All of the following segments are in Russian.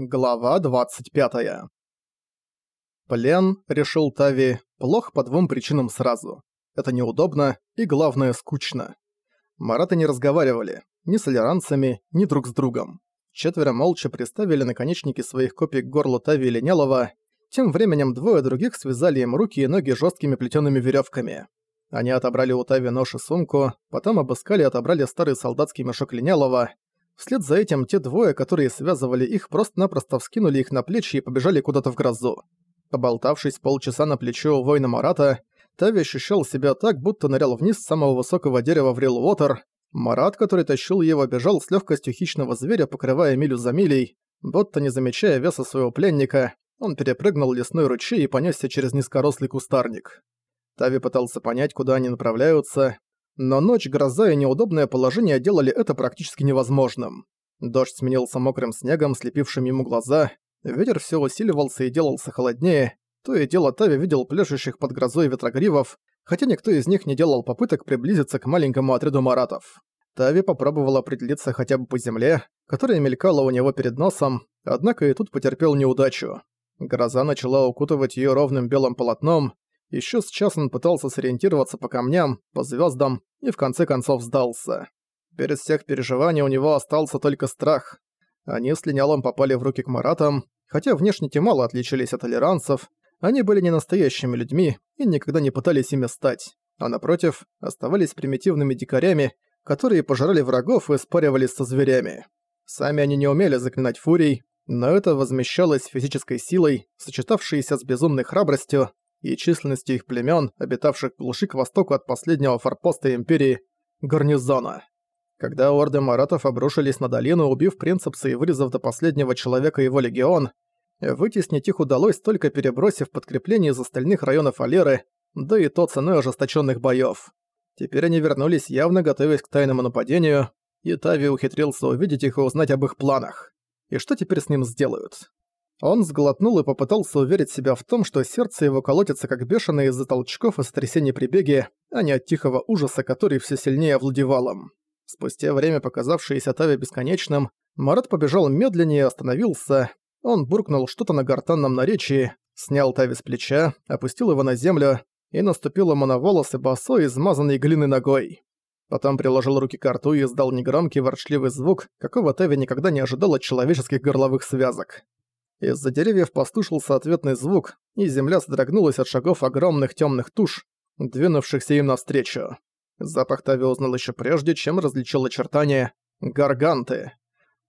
Глава 25. Плен, решил Тави, плох по двум причинам сразу. Это неудобно и, главное, скучно. Мараты не разговаривали, ни с алиранцами, ни друг с другом. Четверо молча приставили наконечники своих копий к горлу Тави и Линялова. Тем временем двое других связали им руки и ноги жесткими плетеными веревками. Они отобрали у Тави нож и сумку, потом обыскали и отобрали старый солдатский мешок Линялова, Вслед за этим те двое, которые связывали их, просто-напросто вскинули их на плечи и побежали куда-то в грозу. Поболтавшись полчаса на плечо у воина Марата, Тави ощущал себя так, будто нырял вниз с самого высокого дерева в Рилуотер. Марат, который тащил его, бежал с легкостью хищного зверя, покрывая милю за милей, будто не замечая веса своего пленника, он перепрыгнул лесной ручей и понесся через низкорослый кустарник. Тави пытался понять, куда они направляются, но ночь, гроза и неудобное положение делали это практически невозможным. Дождь сменился мокрым снегом, слепившим ему глаза, ветер все усиливался и делался холоднее, то и дело Тави видел пляшущих под грозой ветрогривов, хотя никто из них не делал попыток приблизиться к маленькому отряду маратов. Тави попробовал определиться хотя бы по земле, которая мелькала у него перед носом, однако и тут потерпел неудачу. Гроза начала укутывать ее ровным белым полотном, еще с час он пытался сориентироваться по камням, по звездам и в конце концов сдался. Перед всех переживаний у него остался только страх. Они с линялом попали в руки к маратам, хотя внешне те мало отличались от толеранцев, они были не настоящими людьми и никогда не пытались ими стать, а напротив, оставались примитивными дикарями, которые пожирали врагов и спаривались со зверями. Сами они не умели заклинать фурий, но это возмещалось физической силой, сочетавшейся с безумной храбростью, и численностью их племен, обитавших в глуши к востоку от последнего форпоста Империи – гарнизона. Когда орды маратов обрушились на долину, убив принцепса и вырезав до последнего человека его легион, вытеснить их удалось только перебросив подкрепление из остальных районов Алеры, да и то ценой ожесточенных боев. Теперь они вернулись, явно готовясь к тайному нападению, и Тави ухитрился увидеть их и узнать об их планах. И что теперь с ним сделают? Он сглотнул и попытался уверить себя в том, что сердце его колотится как бешеное из-за толчков и сотрясений при беге, а не от тихого ужаса, который все сильнее овладевал им. Спустя время, показавшееся Таве бесконечным, Марат побежал медленнее и остановился. Он буркнул что-то на гортанном наречии, снял Тави с плеча, опустил его на землю и наступил ему на волосы босой, измазанной глиной ногой. Потом приложил руки к рту и издал негромкий ворчливый звук, какого Тави никогда не ожидал от человеческих горловых связок. Из-за деревьев послышался ответный звук, и земля содрогнулась от шагов огромных темных туш, двинувшихся им навстречу. Запах Тави узнал еще прежде, чем различил очертания «Гарганты».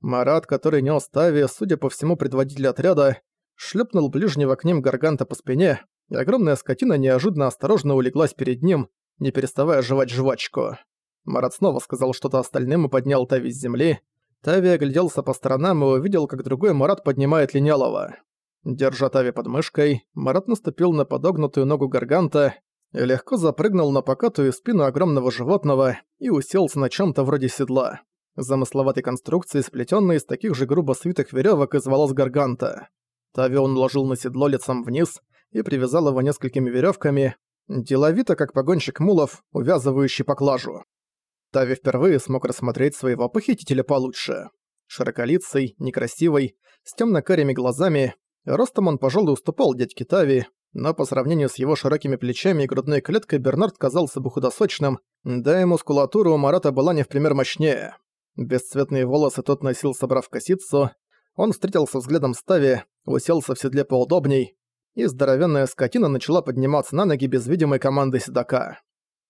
Марат, который нес Тави, судя по всему предводитель отряда, шлепнул ближнего к ним Гарганта по спине, и огромная скотина неожиданно осторожно улеглась перед ним, не переставая жевать жвачку. Марат снова сказал что-то остальным и поднял Тави с земли, Тави огляделся по сторонам и увидел, как другой Марат поднимает линялого. Держа Тави под мышкой, Марат наступил на подогнутую ногу Гарганта, легко запрыгнул на покатую спину огромного животного и уселся на чем то вроде седла. Замысловатой конструкции, сплетенной из таких же грубо свитых веревок из волос Гарганта. Тави он ложил на седло лицом вниз и привязал его несколькими веревками, деловито, как погонщик мулов, увязывающий поклажу. Тави впервые смог рассмотреть своего похитителя получше. Широколицый, некрасивый, с темно-карими глазами, ростом он, пожалуй, уступал дядьке Тави, но по сравнению с его широкими плечами и грудной клеткой Бернард казался бы худосочным, да и мускулатура у Марата была не в пример мощнее. Бесцветные волосы тот носил, собрав косицу, он встретился взглядом с Тави, уселся в седле поудобней, и здоровенная скотина начала подниматься на ноги без видимой команды седока.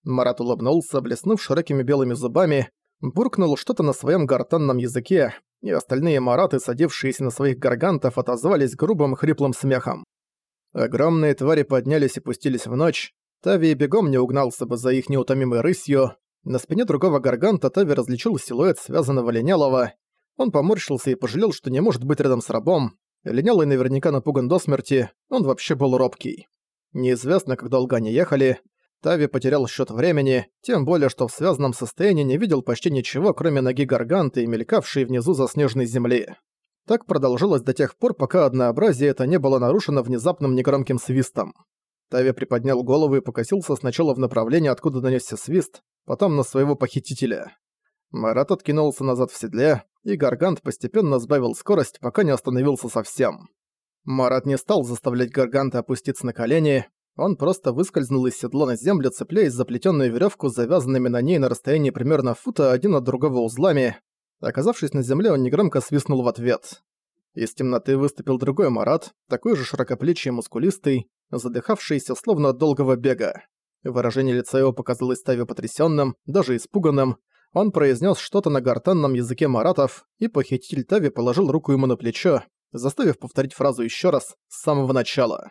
Марат улыбнулся, блеснув широкими белыми зубами, буркнул что-то на своем гортанном языке, и остальные мараты, садившиеся на своих гаргантов, отозвались грубым хриплым смехом. Огромные твари поднялись и пустились в ночь. Тави бегом не угнался бы за их неутомимой рысью. На спине другого гарганта Тави различил силуэт связанного линялого. Он поморщился и пожалел, что не может быть рядом с рабом. Линялый наверняка напуган до смерти, он вообще был робкий. Неизвестно, как долго они ехали, Тави потерял счет времени, тем более, что в связанном состоянии не видел почти ничего, кроме ноги Гарганты и мелькавшей внизу заснеженной земли. Так продолжилось до тех пор, пока однообразие это не было нарушено внезапным негромким свистом. Тави приподнял голову и покосился сначала в направлении, откуда донесся свист, потом на своего похитителя. Марат откинулся назад в седле, и Гаргант постепенно сбавил скорость, пока не остановился совсем. Марат не стал заставлять Гарганта опуститься на колени, он просто выскользнул из седла на землю, цепляясь за плетённую верёвку завязанными на ней на расстоянии примерно фута один от другого узлами. Оказавшись на земле, он негромко свистнул в ответ. Из темноты выступил другой Марат, такой же широкоплечий и мускулистый, задыхавшийся словно от долгого бега. Выражение лица его показалось Таве потрясённым, даже испуганным. Он произнес что-то на гортанном языке маратов, и похититель Тави положил руку ему на плечо, заставив повторить фразу ещё раз, с самого начала.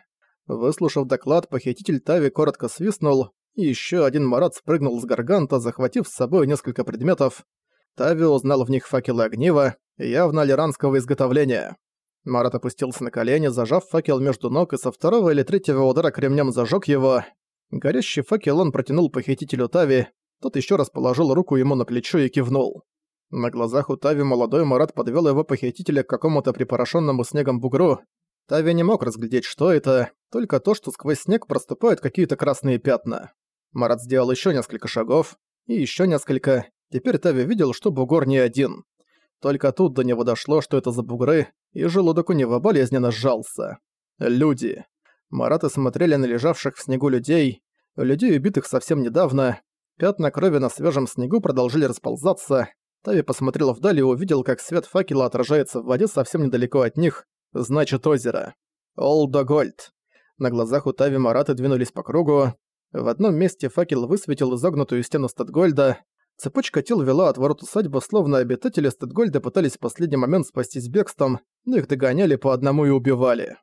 Выслушав доклад, похититель Тави коротко свистнул, и ещё один марат спрыгнул с гарганта, захватив с собой несколько предметов. Тави узнал в них факелы огнива, явно алиранского изготовления. Марат опустился на колени, зажав факел между ног и со второго или третьего удара кремнем зажег его. Горящий факел он протянул похитителю Тави, тот еще раз положил руку ему на плечо и кивнул. На глазах у Тави молодой Марат подвел его похитителя к какому-то припорошенному снегом бугру. Тави не мог разглядеть, что это, только то, что сквозь снег проступают какие-то красные пятна. Марат сделал еще несколько шагов, и еще несколько. Теперь Тави видел, что бугор не один. Только тут до него дошло, что это за бугры, и желудок у него болезненно сжался. Люди. Мараты смотрели на лежавших в снегу людей, людей, убитых совсем недавно. Пятна крови на свежем снегу продолжили расползаться. Тави посмотрел вдали и увидел, как свет факела отражается в воде совсем недалеко от них, значит озеро. Олдогольд. На глазах у Тави Мараты двинулись по кругу. В одном месте факел высветил изогнутую стену Статгольда. Цепочка тел вела от ворот усадьбы, словно обитатели Статгольда пытались в последний момент спастись бегством, но их догоняли по одному и убивали.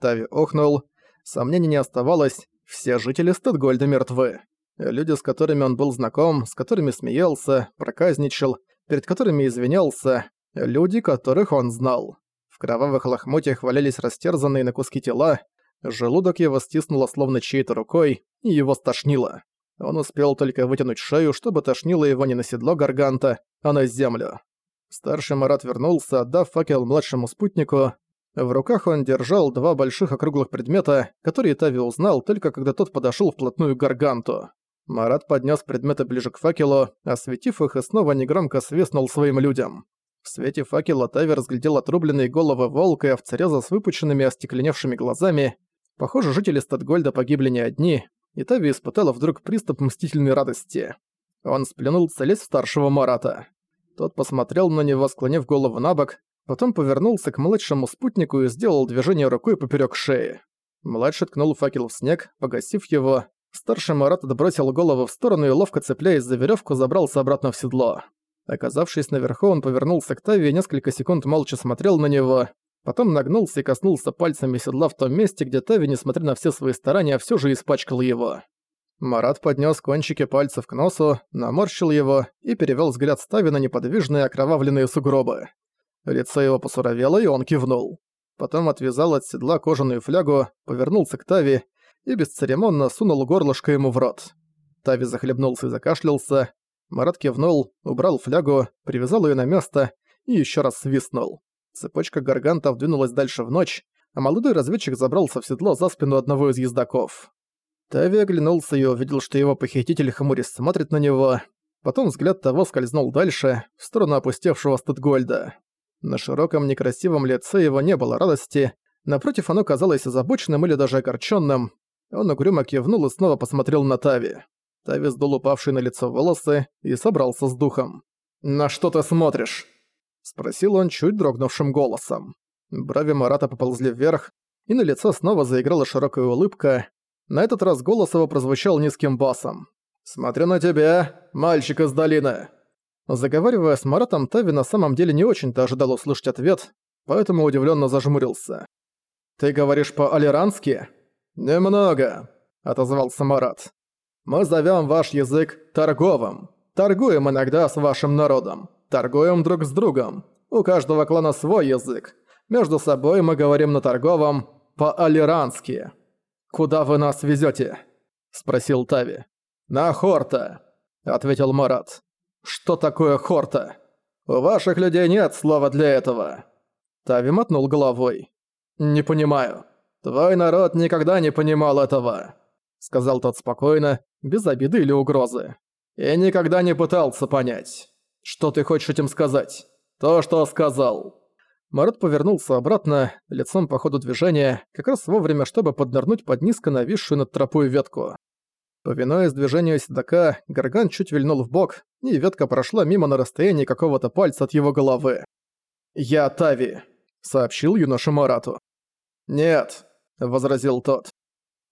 Тави охнул. Сомнений не оставалось, все жители Статгольда мертвы. Люди, с которыми он был знаком, с которыми смеялся, проказничал, перед которыми извинялся, люди, которых он знал. В кровавых лохмотьях валялись растерзанные на куски тела, желудок его стиснуло словно чьей-то рукой, и его стошнило. Он успел только вытянуть шею, чтобы тошнило его не на седло Гарганта, а на землю. Старший Марат вернулся, отдав факел младшему спутнику, в руках он держал два больших округлых предмета, которые Тави узнал только когда тот подошел вплотную к Гарганту. Марат поднес предметы ближе к факелу, осветив их и снова негромко свистнул своим людям. В свете факела Тави разглядел отрубленные головы волка и овцереза с выпученными остекленевшими глазами. Похоже, жители Статгольда погибли не одни, и Тави испытала вдруг приступ мстительной радости. Он сплюнул целец старшего Марата. Тот посмотрел на него, склонив голову на бок, Потом повернулся к младшему спутнику и сделал движение рукой поперек шеи. Младший ткнул факел в снег, погасив его. Старший Марат отбросил голову в сторону и, ловко цепляясь за веревку, забрался обратно в седло. Оказавшись наверху, он повернулся к Тави и несколько секунд молча смотрел на него. Потом нагнулся и коснулся пальцами седла в том месте, где Тави, несмотря на все свои старания, все же испачкал его. Марат поднес кончики пальцев к носу, наморщил его и перевел взгляд с Тави на неподвижные окровавленные сугробы. Лицо его посуровело, и он кивнул. Потом отвязал от седла кожаную флягу, повернулся к Тави и бесцеремонно сунул горлышко ему в рот. Тави захлебнулся и закашлялся. Марат кивнул, убрал флягу, привязал ее на место и еще раз свистнул. Цепочка гаргантов двинулась дальше в ночь, а молодой разведчик забрался в седло за спину одного из ездаков. Тави оглянулся и увидел, что его похититель хмурис смотрит на него. Потом взгляд того скользнул дальше, в сторону опустевшего Стыдгольда. На широком некрасивом лице его не было радости, напротив оно казалось озабоченным или даже огорченным. Он угрюмо кивнул и снова посмотрел на Тави. Тави сдул упавшие на лицо волосы и собрался с духом. «На что ты смотришь?» — спросил он чуть дрогнувшим голосом. Брови Марата поползли вверх, и на лицо снова заиграла широкая улыбка. На этот раз голос его прозвучал низким басом. «Смотрю на тебя, мальчик из долины!» Заговаривая с Маратом, Тави на самом деле не очень-то ожидал услышать ответ, поэтому удивленно зажмурился. «Ты говоришь по-алирански?» «Немного», — отозвался Марат. «Мы зовем ваш язык торговым. Торгуем иногда с вашим народом. Торгуем друг с другом. У каждого клана свой язык. Между собой мы говорим на торговом по-алирански». «Куда вы нас везете? спросил Тави. «На Хорта», — ответил Марат. «Что такое хорта? У ваших людей нет слова для этого». Тави мотнул головой. «Не понимаю. Твой народ никогда не понимал этого», — сказал тот спокойно, без обиды или угрозы. «И никогда не пытался понять. Что ты хочешь этим сказать? то, что сказал». Марат повернулся обратно, лицом по ходу движения, как раз вовремя, чтобы поднырнуть под низко нависшую над тропой ветку. Повинуясь движению седока, Гарган чуть вильнул в бок, и ветка прошла мимо на расстоянии какого-то пальца от его головы. «Я Тави», — сообщил юноша Марату. «Нет», — возразил тот.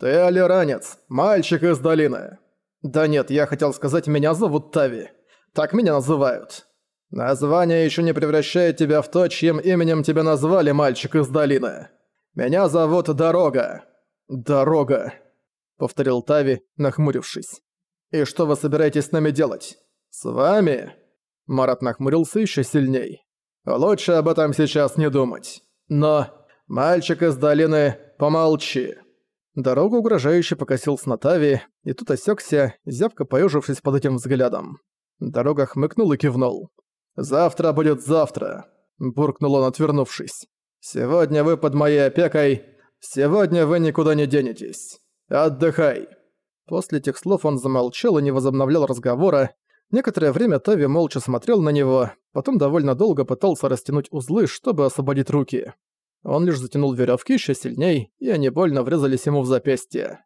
«Ты алиранец, мальчик из долины». «Да нет, я хотел сказать, меня зовут Тави. Так меня называют». «Название еще не превращает тебя в то, чьим именем тебя назвали, мальчик из долины. Меня зовут Дорога». «Дорога», — повторил Тави, нахмурившись. «И что вы собираетесь с нами делать?» «С вами?» Марат нахмурился еще сильней. «Лучше об этом сейчас не думать. Но, мальчик из долины, помолчи». Дорога угрожающе покосился на Тави, и тут осекся, зябко поежившись под этим взглядом. Дорога хмыкнул и кивнул. «Завтра будет завтра», – буркнул он, отвернувшись. «Сегодня вы под моей опекой. Сегодня вы никуда не денетесь. Отдыхай». После этих слов он замолчал и не возобновлял разговора. Некоторое время Тави молча смотрел на него, потом довольно долго пытался растянуть узлы, чтобы освободить руки. Он лишь затянул веревки еще сильней, и они больно врезались ему в запястье.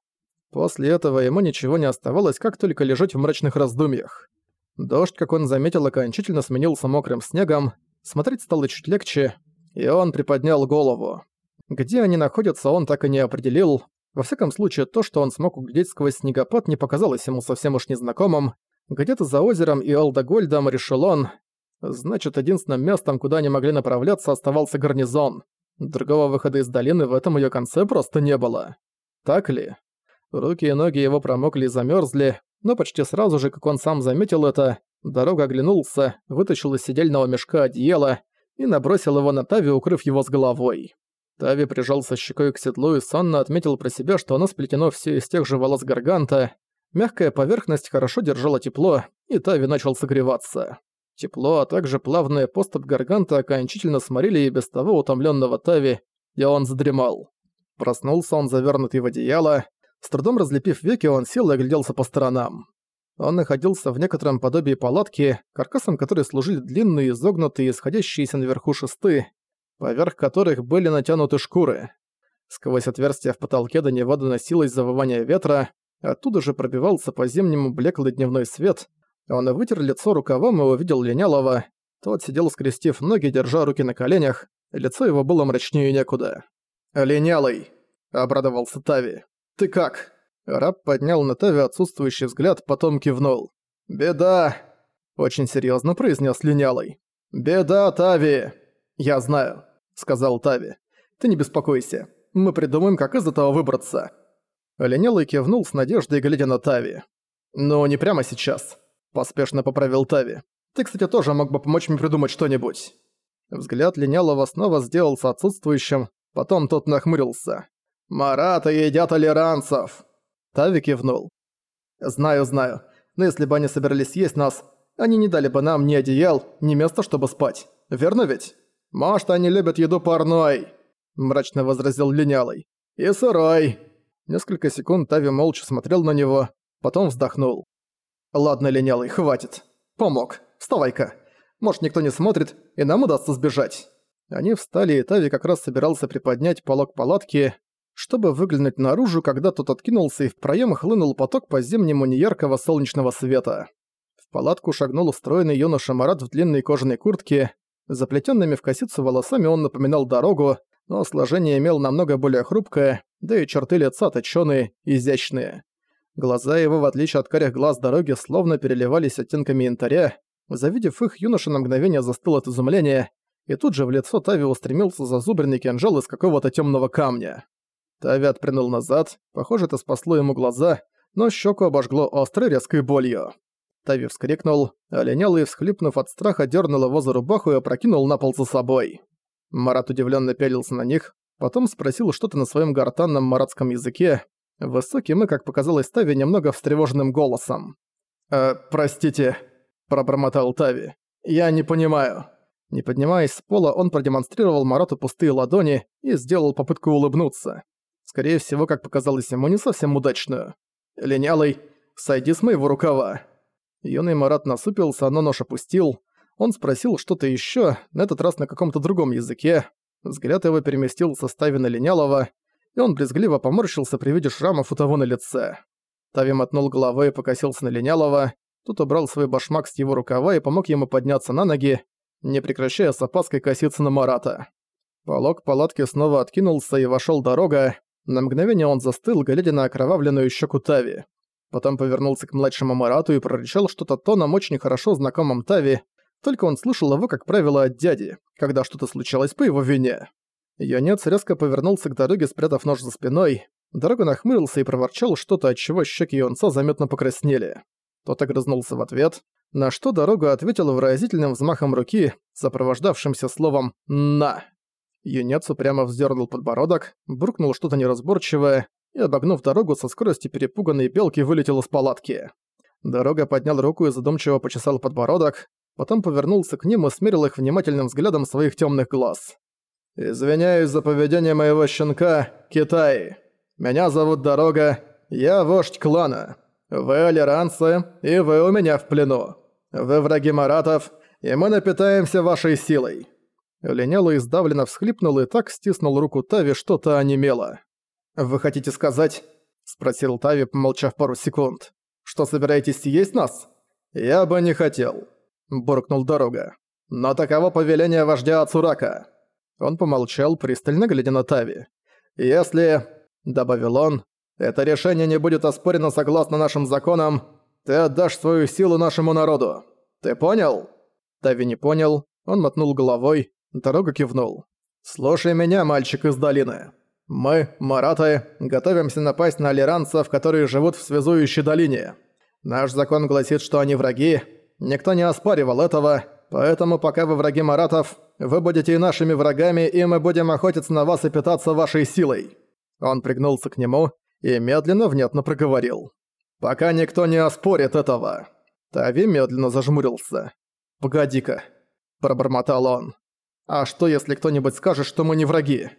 После этого ему ничего не оставалось, как только лежать в мрачных раздумьях. Дождь, как он заметил, окончательно сменился мокрым снегом, смотреть стало чуть легче, и он приподнял голову. Где они находятся, он так и не определил. Во всяком случае, то, что он смог углядеть сквозь снегопад, не показалось ему совсем уж незнакомым. Где-то за озером и Алдагольдом решил он. Значит, единственным местом, куда они могли направляться, оставался гарнизон. Другого выхода из долины в этом её конце просто не было. Так ли? Руки и ноги его промокли и замёрзли, но почти сразу же, как он сам заметил это, дорога оглянулся, вытащил из сидельного мешка одеяло и набросил его на Тави, укрыв его с головой. Тави прижался щекой к седлу и сонно отметил про себя, что оно сплетено все из тех же волос Гарганта. Мягкая поверхность хорошо держала тепло, и Тави начал согреваться. Тепло, а также плавная поступ Гарганта окончательно сморили и без того утомленного Тави, и он задремал. Проснулся он завернутый в одеяло, с трудом разлепив веки, он сел и огляделся по сторонам. Он находился в некотором подобии палатки, каркасом которой служили длинные, изогнутые, исходящиеся наверху шесты, поверх которых были натянуты шкуры. Сквозь отверстия в потолке до него доносилось завывание ветра, оттуда же пробивался по-зимнему блеклый дневной свет. Он вытер лицо рукавом и увидел Линялова. Тот сидел скрестив ноги, держа руки на коленях, лицо его было мрачнее некуда. «Линялый!» — обрадовался Тави. «Ты как?» Раб поднял на Тави отсутствующий взгляд, потом кивнул. «Беда!» – очень серьезно произнес Линялый. «Беда, Тави!» «Я знаю», – сказал Тави. «Ты не беспокойся. Мы придумаем, как из этого выбраться». Линялый кивнул с надеждой, глядя на Тави. «Ну, не прямо сейчас», – поспешно поправил Тави. «Ты, кстати, тоже мог бы помочь мне придумать что-нибудь». Взгляд Линялого снова сделался отсутствующим, потом тот нахмурился. «Марата едят алиранцев!» Тави кивнул. «Знаю, знаю. Но если бы они собирались есть нас, они не дали бы нам ни одеял, ни места, чтобы спать. Верно ведь? Может, они любят еду парной?» Мрачно возразил Линялый. «И сырой!» Несколько секунд Тави молча смотрел на него, потом вздохнул. «Ладно, Линялый, хватит. Помог. Вставай-ка. Может, никто не смотрит, и нам удастся сбежать». Они встали, и Тави как раз собирался приподнять полог палатки, чтобы выглянуть наружу, когда тот откинулся и в проем хлынул поток по-зимнему неяркого солнечного света. В палатку шагнул устроенный юноша Марат в длинной кожаной куртке. Заплетенными в косицу волосами он напоминал дорогу, но сложение имел намного более хрупкое, да и черты лица точёные, изящные. Глаза его, в отличие от карих глаз дороги, словно переливались оттенками янтаря. Завидев их, юноша на мгновение застыл от изумления, и тут же в лицо Тави устремился зазубренный кинжал из какого-то темного камня. Тави отпрянул назад, похоже, это спасло ему глаза, но щеку обожгло острой резкой болью. Тави вскрикнул, а и, всхлипнув от страха, дернул его за рубаху и опрокинул на пол за собой. Марат удивленно пялился на них, потом спросил что-то на своем гортанном маратском языке, высоким и, как показалось Тави, немного встревоженным голосом. «Э, простите», – пробормотал Тави. «Я не понимаю». Не поднимаясь с пола, он продемонстрировал Марату пустые ладони и сделал попытку улыбнуться. Скорее всего, как показалось ему, не совсем удачную. «Линялый, сойди с моего рукава!» Юный Марат насупился, но нож опустил. Он спросил что-то ещё, на этот раз на каком-то другом языке. Взгляд его переместился с Тави на Линялова, и он брезгливо поморщился при виде шрамов у того на лице. Тави мотнул головой и покосился на Линялова, тут убрал свой башмак с его рукава и помог ему подняться на ноги, не прекращая с опаской коситься на Марата. Полог палатки снова откинулся и вошёл дорога. На мгновение он застыл, глядя на окровавленную щеку Тави. Потом повернулся к младшему Марату и прорычал что-то тоном очень хорошо знакомым Тави, только он слышал его, как правило, от дяди, когда что-то случалось по его вине. Юнец резко повернулся к дороге, спрятав нож за спиной. Дорога нахмурился и проворчал что-то, от чего щеки юнца заметно покраснели. Тот огрызнулся в ответ, на что дорога ответила выразительным взмахом руки, сопровождавшимся словом «на». Юнец упрямо вздернул подбородок, буркнул что-то неразборчивое и, обогнув дорогу, со скоростью перепуганной белки вылетел из палатки. Дорога поднял руку и задумчиво почесал подбородок, потом повернулся к ним и смерил их внимательным взглядом своих темных глаз. «Извиняюсь за поведение моего щенка, Китай. Меня зовут Дорога, я вождь клана. Вы алиранцы, и вы у меня в плену. Вы враги маратов, и мы напитаемся вашей силой». Линяло издавленно всхлипнул и так стиснул руку Тави, что-то онемело. «Вы хотите сказать?» – спросил Тави, помолчав пару секунд. «Что собираетесь есть нас?» «Я бы не хотел», – буркнул Дорога. «Но таково повеление вождя Ацурака». Он помолчал, пристально глядя на Тави. «Если...» – добавил он. «Это решение не будет оспорено согласно нашим законам. Ты отдашь свою силу нашему народу. Ты понял?» Тави не понял. Он мотнул головой. Дорога кивнул. «Слушай меня, мальчик из долины. Мы, мараты, готовимся напасть на алиранцев, которые живут в связующей долине. Наш закон гласит, что они враги. Никто не оспаривал этого, поэтому пока вы враги маратов, вы будете и нашими врагами, и мы будем охотиться на вас и питаться вашей силой». Он пригнулся к нему и медленно внятно проговорил. «Пока никто не оспорит этого». Тави медленно зажмурился. «Погоди-ка», – пробормотал он. «А что, если кто-нибудь скажет, что мы не враги?»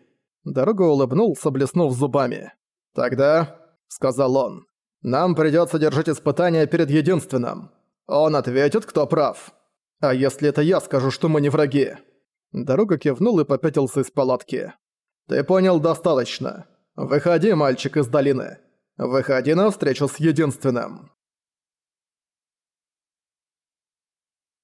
Дорога улыбнулся, блеснув зубами. «Тогда», – сказал он, – «нам придётся держать испытание перед единственным. Он ответит, кто прав. А если это я скажу, что мы не враги?» Дорога кивнул и попятился из палатки. «Ты понял достаточно. Выходи, мальчик из долины. Выходи на встречу с единственным».